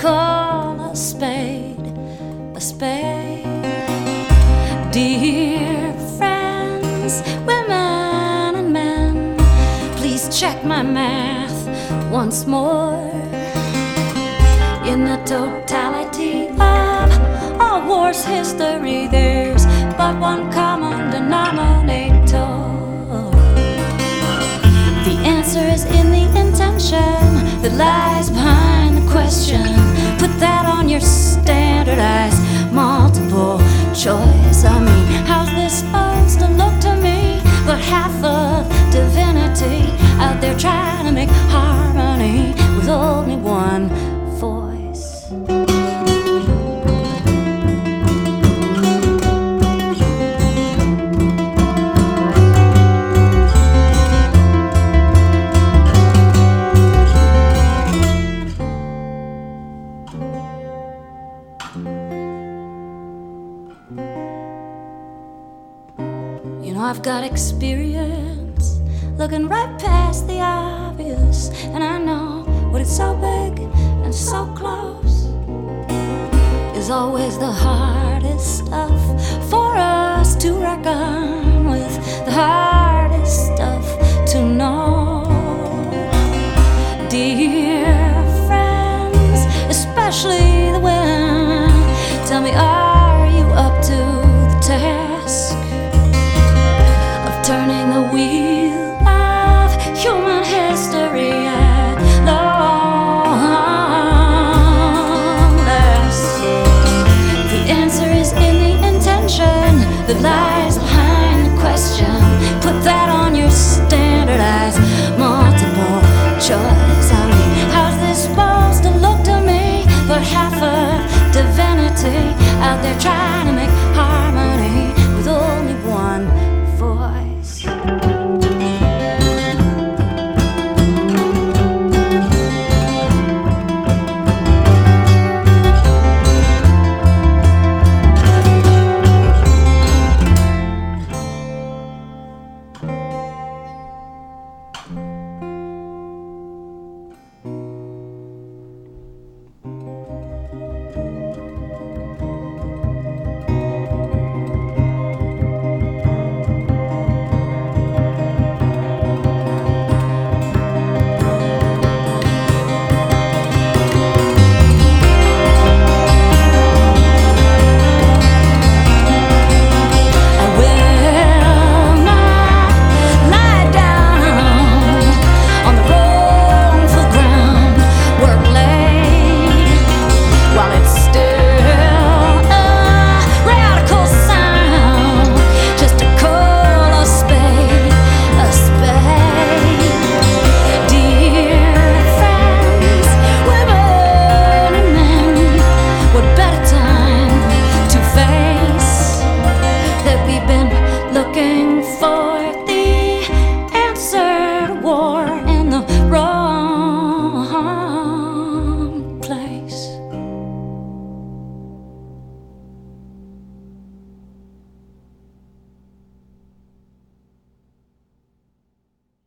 call a spade a spade. Dear friends, women and men, please check my math once more. In the totality of all war's history, there's but one common lies behind the question. Put that on your standardized multiple choice. Oh, I've got experience looking right past the obvious, and I know what it's so big and so close is always the hardest stuff for us to reckon with, the hardest stuff to know. Dear turning the wheel